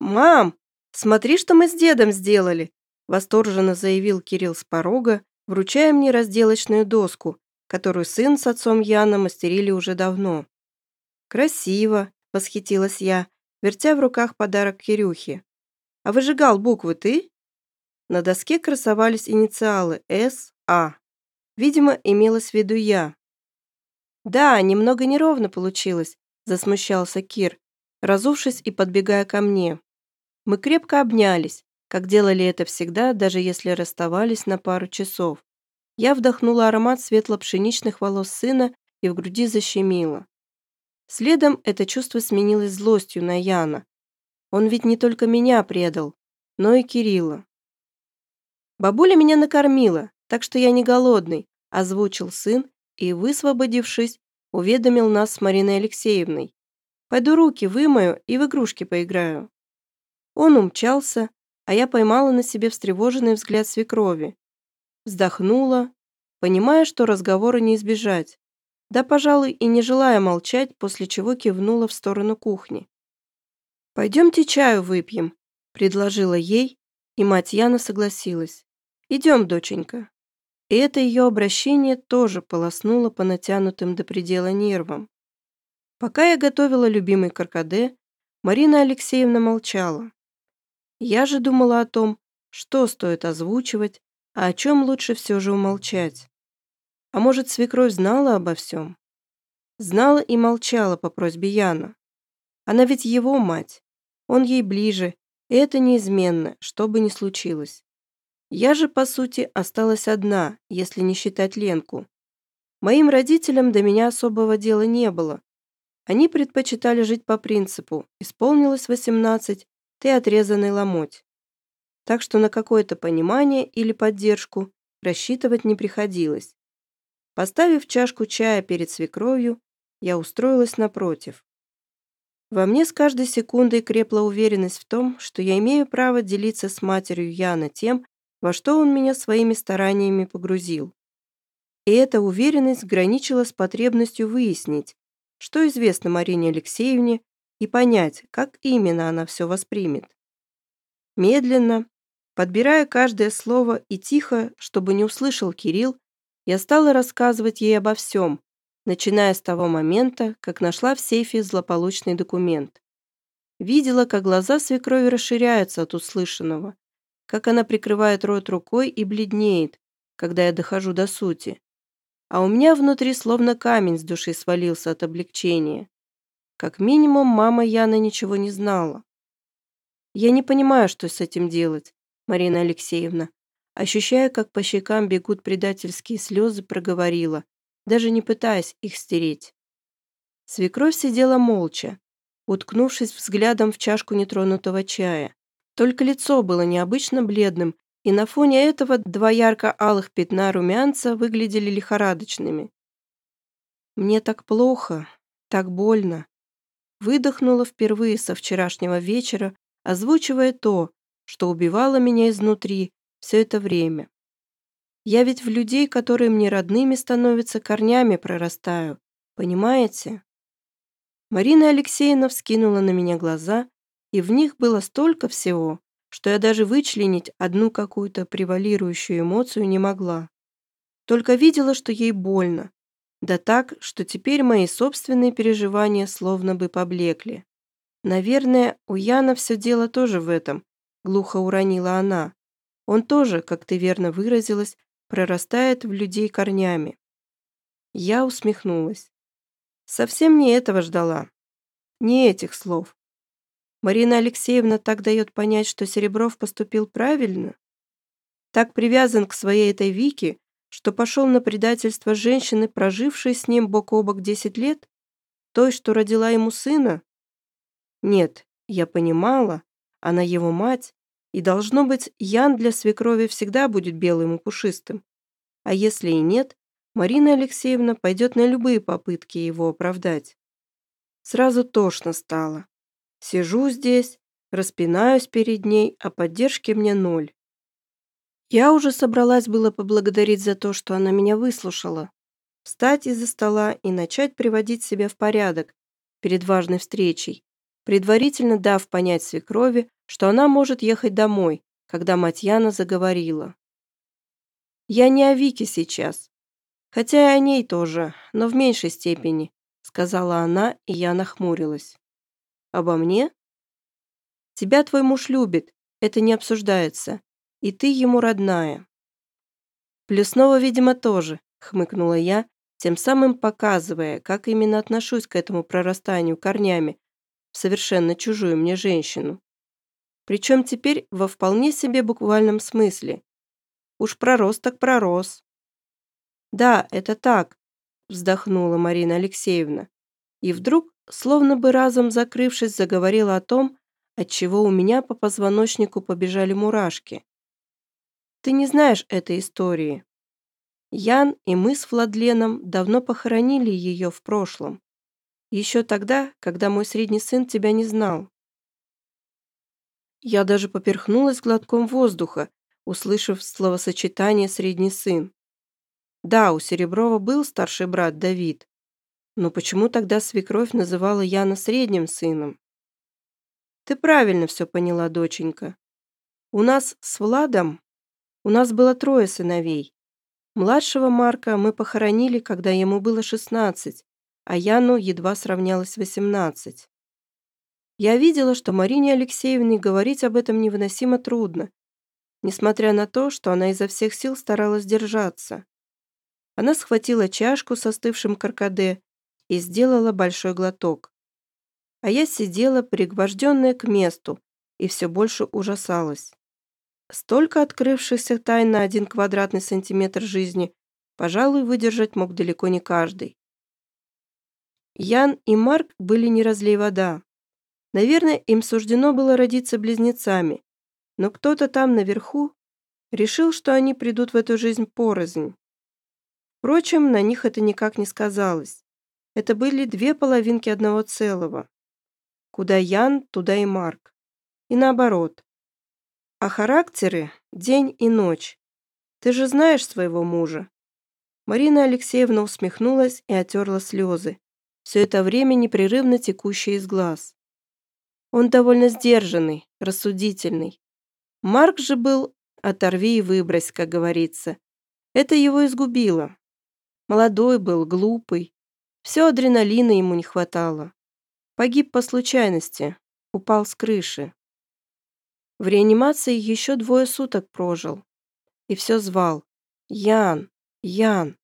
«Мам, смотри, что мы с дедом сделали!» Восторженно заявил Кирилл с порога, вручая мне разделочную доску, которую сын с отцом Яна мастерили уже давно. «Красиво!» – восхитилась я, вертя в руках подарок Кирюхе. «А выжигал буквы ты?» На доске красовались инициалы «С», «А». Видимо, имелось в виду я. «Да, немного неровно получилось», – засмущался Кир, разувшись и подбегая ко мне. Мы крепко обнялись, как делали это всегда, даже если расставались на пару часов. Я вдохнула аромат светло-пшеничных волос сына и в груди защемило. Следом это чувство сменилось злостью на Яна. Он ведь не только меня предал, но и Кирилла. «Бабуля меня накормила, так что я не голодный», озвучил сын и, высвободившись, уведомил нас с Мариной Алексеевной. «Пойду руки вымою и в игрушки поиграю». Он умчался, а я поймала на себе встревоженный взгляд свекрови. Вздохнула, понимая, что разговора не избежать. Да, пожалуй, и не желая молчать, после чего кивнула в сторону кухни. «Пойдемте чаю выпьем», – предложила ей, и мать Яна согласилась. «Идем, доченька». И это ее обращение тоже полоснуло по натянутым до предела нервам. Пока я готовила любимый каркаде, Марина Алексеевна молчала. Я же думала о том, что стоит озвучивать, а о чем лучше все же умолчать. А может, свекровь знала обо всем? Знала и молчала по просьбе Яна. Она ведь его мать. Он ей ближе, и это неизменно, что бы ни случилось. Я же, по сути, осталась одна, если не считать Ленку. Моим родителям до меня особого дела не было. Они предпочитали жить по принципу «исполнилось 18, ты отрезанный ломоть. Так что на какое-то понимание или поддержку рассчитывать не приходилось. Поставив чашку чая перед свекровью, я устроилась напротив. Во мне с каждой секундой крепла уверенность в том, что я имею право делиться с матерью Яна тем, во что он меня своими стараниями погрузил. И эта уверенность граничила с потребностью выяснить, что известно Марине Алексеевне и понять, как именно она все воспримет. Медленно, подбирая каждое слово и тихо, чтобы не услышал Кирилл, я стала рассказывать ей обо всем, начиная с того момента, как нашла в сейфе злополучный документ. Видела, как глаза свекрови расширяются от услышанного, как она прикрывает рот рукой и бледнеет, когда я дохожу до сути. А у меня внутри словно камень с души свалился от облегчения. Как минимум, мама Яна ничего не знала. Я не понимаю, что с этим делать, Марина Алексеевна. Ощущая, как по щекам бегут предательские слезы, проговорила, даже не пытаясь их стереть. Свекровь сидела молча, уткнувшись взглядом в чашку нетронутого чая. Только лицо было необычно бледным, и на фоне этого два ярко-алых пятна румянца выглядели лихорадочными. «Мне так плохо, так больно», выдохнула впервые со вчерашнего вечера, озвучивая то, что убивало меня изнутри все это время. Я ведь в людей, которые мне родными становятся, корнями прорастаю, понимаете? Марина Алексеевна вскинула на меня глаза, и в них было столько всего, что я даже вычленить одну какую-то превалирующую эмоцию не могла. Только видела, что ей больно, да так, что теперь мои собственные переживания словно бы поблекли. Наверное, у Яна все дело тоже в этом, глухо уронила она. Он тоже, как ты верно выразилась, прорастает в людей корнями. Я усмехнулась. Совсем не этого ждала. Не этих слов. Марина Алексеевна так дает понять, что Серебров поступил правильно? Так привязан к своей этой Вике, что пошел на предательство женщины, прожившей с ним бок о бок 10 лет? Той, что родила ему сына? Нет, я понимала, она его мать, и, должно быть, Ян для свекрови всегда будет белым и пушистым. А если и нет, Марина Алексеевна пойдет на любые попытки его оправдать. Сразу тошно стало. Сижу здесь, распинаюсь перед ней, а поддержки мне ноль. Я уже собралась было поблагодарить за то, что она меня выслушала, встать из-за стола и начать приводить себя в порядок перед важной встречей, предварительно дав понять свекрови, что она может ехать домой, когда мать Яна заговорила. «Я не о Вике сейчас, хотя и о ней тоже, но в меньшей степени», сказала она, и я нахмурилась. «Обо мне?» «Тебя твой муж любит, это не обсуждается, и ты ему родная». «Плюснова, видимо, тоже», хмыкнула я, тем самым показывая, как именно отношусь к этому прорастанию корнями в совершенно чужую мне женщину. Причем теперь во вполне себе буквальном смысле. Уж пророс так пророс. «Да, это так», – вздохнула Марина Алексеевна. И вдруг, словно бы разом закрывшись, заговорила о том, отчего у меня по позвоночнику побежали мурашки. «Ты не знаешь этой истории. Ян и мы с Владленом давно похоронили ее в прошлом. Еще тогда, когда мой средний сын тебя не знал. Я даже поперхнулась глотком воздуха, услышав словосочетание «средний сын». Да, у Сереброва был старший брат Давид, но почему тогда свекровь называла Яна средним сыном? Ты правильно все поняла, доченька. У нас с Владом, у нас было трое сыновей, Младшего Марка мы похоронили, когда ему было 16, а Яну едва сравнялось 18. Я видела, что Марине Алексеевне говорить об этом невыносимо трудно, несмотря на то, что она изо всех сил старалась держаться. Она схватила чашку с остывшим каркаде и сделала большой глоток. А я сидела, пригвожденная к месту, и все больше ужасалась. Столько открывшихся тайн на один квадратный сантиметр жизни, пожалуй, выдержать мог далеко не каждый. Ян и Марк были не разлей вода. Наверное, им суждено было родиться близнецами, но кто-то там наверху решил, что они придут в эту жизнь порознь. Впрочем, на них это никак не сказалось. Это были две половинки одного целого. Куда Ян, туда и Марк. И наоборот. А характеры – день и ночь. Ты же знаешь своего мужа». Марина Алексеевна усмехнулась и отерла слезы, все это время непрерывно текущие из глаз. Он довольно сдержанный, рассудительный. Марк же был «оторви и выбрось», как говорится. Это его изгубило. Молодой был, глупый. Все адреналина ему не хватало. Погиб по случайности, упал с крыши. В реанимации еще двое суток прожил. И все звал. «Ян! Ян!»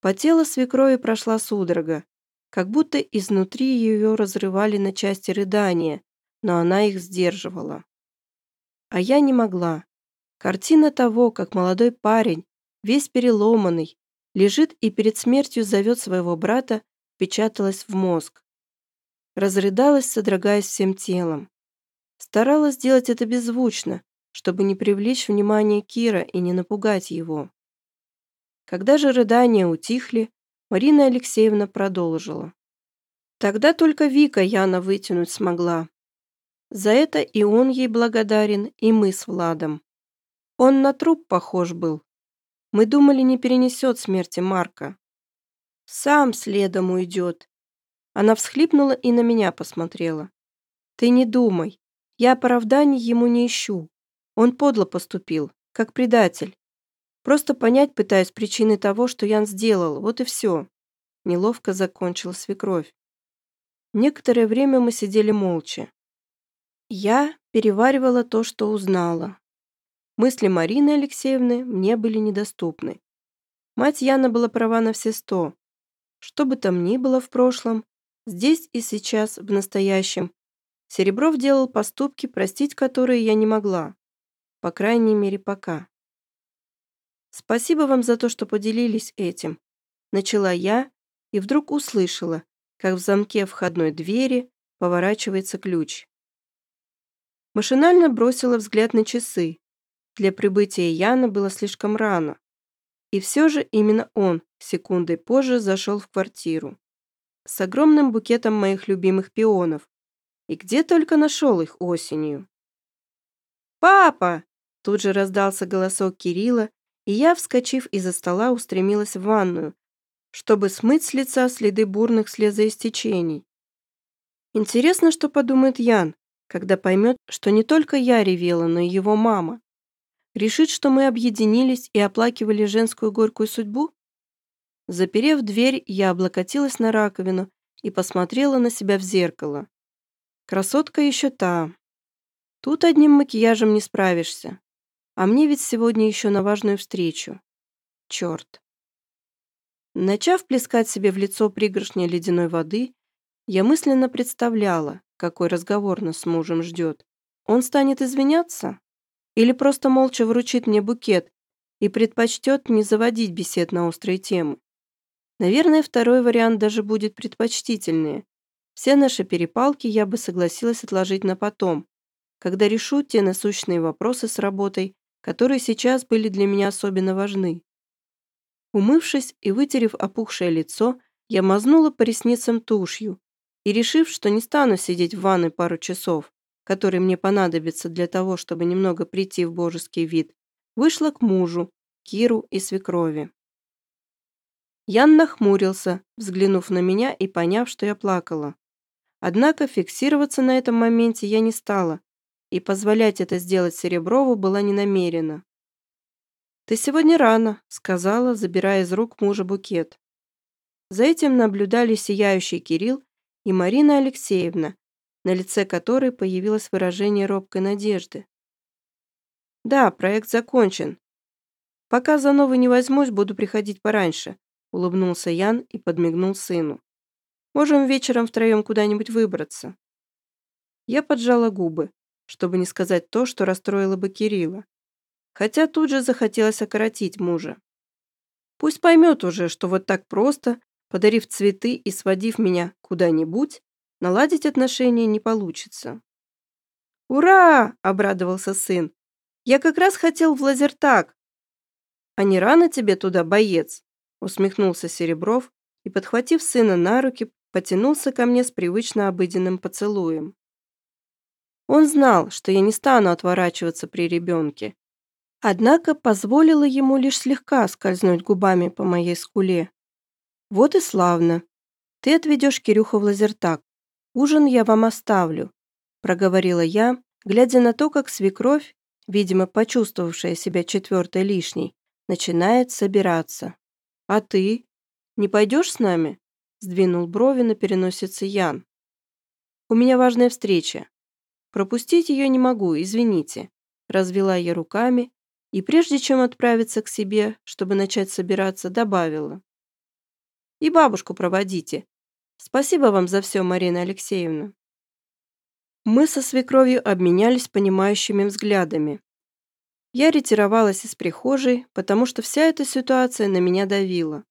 По телу свекрови прошла судорога, как будто изнутри ее разрывали на части рыдания, но она их сдерживала. А я не могла. Картина того, как молодой парень, весь переломанный, лежит и перед смертью зовет своего брата, печаталась в мозг. Разрыдалась, содрогаясь всем телом. Старалась сделать это беззвучно, чтобы не привлечь внимание Кира и не напугать его. Когда же рыдания утихли, Марина Алексеевна продолжила. Тогда только Вика Яна вытянуть смогла. За это и он ей благодарен, и мы с Владом. Он на труп похож был. Мы думали, не перенесет смерти Марка. Сам следом уйдет. Она всхлипнула и на меня посмотрела. Ты не думай. Я оправданий ему не ищу. Он подло поступил, как предатель. Просто понять пытаюсь причины того, что Ян сделал, вот и все. Неловко закончила свекровь. Некоторое время мы сидели молча. Я переваривала то, что узнала. Мысли Марины Алексеевны мне были недоступны. Мать Яна была права на все сто. Что бы там ни было в прошлом, здесь и сейчас, в настоящем, Серебров делал поступки, простить которые я не могла. По крайней мере, пока. «Спасибо вам за то, что поделились этим», – начала я и вдруг услышала, как в замке входной двери поворачивается ключ. Машинально бросила взгляд на часы. Для прибытия Яна было слишком рано. И все же именно он секундой позже зашел в квартиру. С огромным букетом моих любимых пионов, и где только нашел их осенью. «Папа!» – тут же раздался голосок Кирилла, и я, вскочив из-за стола, устремилась в ванную, чтобы смыть с лица следы бурных слезоистечений. Интересно, что подумает Ян, когда поймет, что не только я ревела, но и его мама. Решит, что мы объединились и оплакивали женскую горькую судьбу? Заперев дверь, я облокотилась на раковину и посмотрела на себя в зеркало. Красотка еще та. Тут одним макияжем не справишься. А мне ведь сегодня еще на важную встречу. Черт. Начав плескать себе в лицо пригоршня ледяной воды, я мысленно представляла, какой разговор нас с мужем ждет. Он станет извиняться? Или просто молча вручит мне букет и предпочтет не заводить бесед на острые темы? Наверное, второй вариант даже будет предпочтительнее. Все наши перепалки я бы согласилась отложить на потом, когда решу те насущные вопросы с работой, которые сейчас были для меня особенно важны. Умывшись и вытерев опухшее лицо, я мазнула по ресницам тушью и, решив, что не стану сидеть в ванной пару часов, которые мне понадобятся для того, чтобы немного прийти в божеский вид, вышла к мужу, Киру и свекрови. Ян нахмурился, взглянув на меня и поняв, что я плакала. Однако фиксироваться на этом моменте я не стала, и позволять это сделать Сереброву была не намерена. «Ты сегодня рано», — сказала, забирая из рук мужа букет. За этим наблюдали сияющий Кирилл и Марина Алексеевна, на лице которой появилось выражение робкой надежды. «Да, проект закончен. Пока за новый не возьмусь, буду приходить пораньше улыбнулся Ян и подмигнул сыну. Можем вечером втроем куда-нибудь выбраться. Я поджала губы, чтобы не сказать то, что расстроило бы Кирилла. Хотя тут же захотелось окоротить мужа. Пусть поймет уже, что вот так просто, подарив цветы и сводив меня куда-нибудь, наладить отношения не получится. «Ура!» – обрадовался сын. «Я как раз хотел в лазертаг». «А не рано тебе туда, боец?» усмехнулся Серебров и, подхватив сына на руки, потянулся ко мне с привычно обыденным поцелуем. Он знал, что я не стану отворачиваться при ребенке, однако позволила ему лишь слегка скользнуть губами по моей скуле. «Вот и славно. Ты отведешь Кирюху в лазертаг. Ужин я вам оставлю», – проговорила я, глядя на то, как свекровь, видимо, почувствовавшая себя четвертой лишней, начинает собираться. «А ты? Не пойдешь с нами?» Сдвинул брови на переносице Ян. «У меня важная встреча. Пропустить ее не могу, извините». Развела я руками и, прежде чем отправиться к себе, чтобы начать собираться, добавила. «И бабушку проводите. Спасибо вам за все, Марина Алексеевна». Мы со свекровью обменялись понимающими взглядами. Я ретировалась из прихожей, потому что вся эта ситуация на меня давила.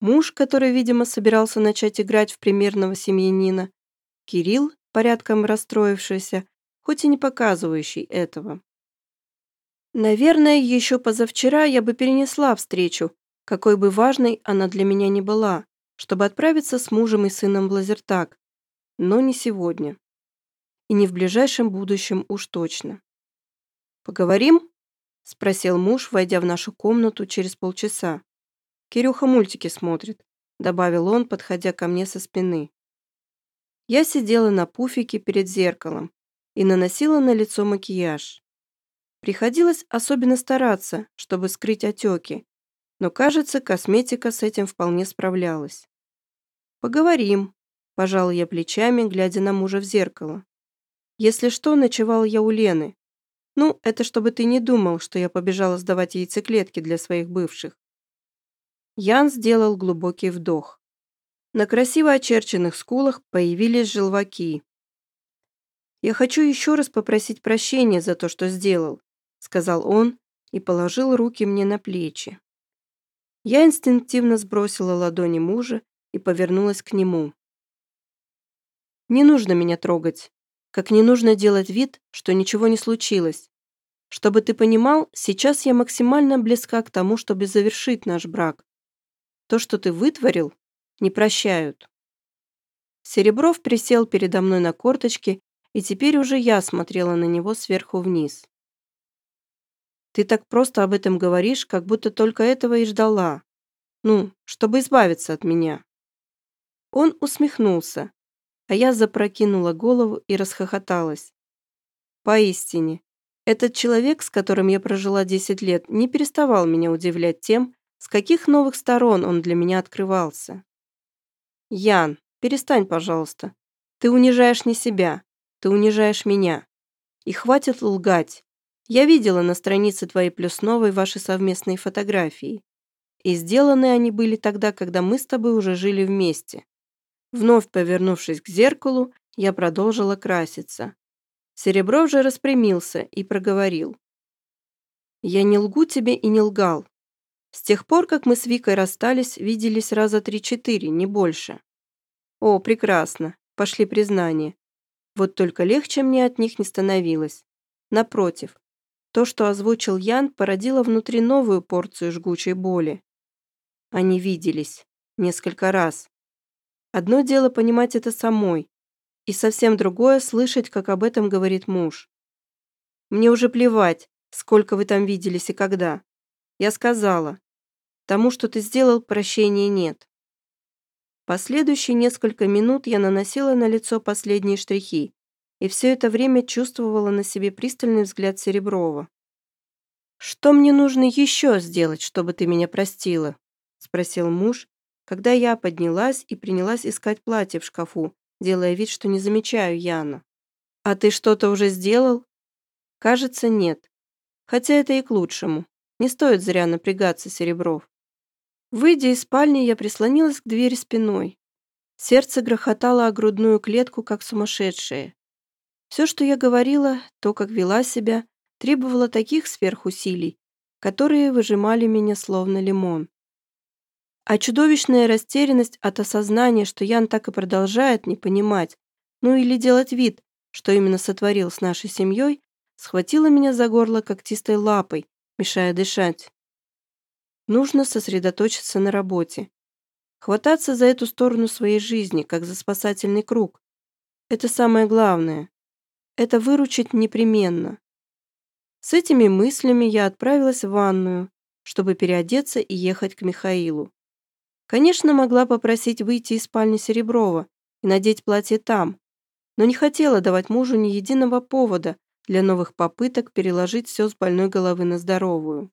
Муж, который, видимо, собирался начать играть в примерного семьянина, Кирилл, порядком расстроившийся, хоть и не показывающий этого. Наверное, еще позавчера я бы перенесла встречу, какой бы важной она для меня ни была, чтобы отправиться с мужем и сыном в Лазертаг, но не сегодня. И не в ближайшем будущем уж точно. «Поговорим?» – спросил муж, войдя в нашу комнату через полчаса. «Кирюха мультики смотрит», – добавил он, подходя ко мне со спины. Я сидела на пуфике перед зеркалом и наносила на лицо макияж. Приходилось особенно стараться, чтобы скрыть отеки, но, кажется, косметика с этим вполне справлялась. «Поговорим», – пожал я плечами, глядя на мужа в зеркало. «Если что, ночевал я у Лены, ну, это чтобы ты не думал, что я побежала сдавать яйцеклетки для своих бывших. Ян сделал глубокий вдох. На красиво очерченных скулах появились желваки. «Я хочу еще раз попросить прощения за то, что сделал», сказал он и положил руки мне на плечи. Я инстинктивно сбросила ладони мужа и повернулась к нему. «Не нужно меня трогать как не нужно делать вид, что ничего не случилось. Чтобы ты понимал, сейчас я максимально близка к тому, чтобы завершить наш брак. То, что ты вытворил, не прощают. Серебров присел передо мной на корточки, и теперь уже я смотрела на него сверху вниз. Ты так просто об этом говоришь, как будто только этого и ждала. Ну, чтобы избавиться от меня. Он усмехнулся, а я запрокинула голову и расхохоталась. Поистине, этот человек, с которым я прожила 10 лет, не переставал меня удивлять тем, с каких новых сторон он для меня открывался. «Ян, перестань, пожалуйста. Ты унижаешь не себя, ты унижаешь меня. И хватит лгать. Я видела на странице твоей плюсновой ваши совместные фотографии. И сделаны они были тогда, когда мы с тобой уже жили вместе. Вновь повернувшись к зеркалу, я продолжила краситься. Серебров же распрямился и проговорил. «Я не лгу тебе и не лгал. С тех пор, как мы с Викой расстались, виделись раза три-четыре, не больше. О, прекрасно, пошли признания. Вот только легче мне от них не становилось. Напротив, то, что озвучил Ян, породило внутри новую порцию жгучей боли. Они виделись. Несколько раз. Одно дело понимать это самой, и совсем другое слышать, как об этом говорит муж. Мне уже плевать, сколько вы там виделись и когда. Я сказала, тому, что ты сделал, прощения нет. Последующие несколько минут я наносила на лицо последние штрихи, и все это время чувствовала на себе пристальный взгляд Сереброва. «Что мне нужно еще сделать, чтобы ты меня простила?» – спросил муж, когда я поднялась и принялась искать платье в шкафу, делая вид, что не замечаю Яна. «А ты что-то уже сделал?» «Кажется, нет. Хотя это и к лучшему. Не стоит зря напрягаться, Серебров. Выйдя из спальни, я прислонилась к двери спиной. Сердце грохотало о грудную клетку, как сумасшедшее. Все, что я говорила, то, как вела себя, требовало таких сверхусилий, которые выжимали меня словно лимон. А чудовищная растерянность от осознания, что Ян так и продолжает не понимать, ну или делать вид, что именно сотворил с нашей семьей, схватила меня за горло когтистой лапой, мешая дышать. Нужно сосредоточиться на работе. Хвататься за эту сторону своей жизни, как за спасательный круг. Это самое главное. Это выручить непременно. С этими мыслями я отправилась в ванную, чтобы переодеться и ехать к Михаилу. Конечно, могла попросить выйти из спальни Сереброва и надеть платье там, но не хотела давать мужу ни единого повода для новых попыток переложить все с больной головы на здоровую.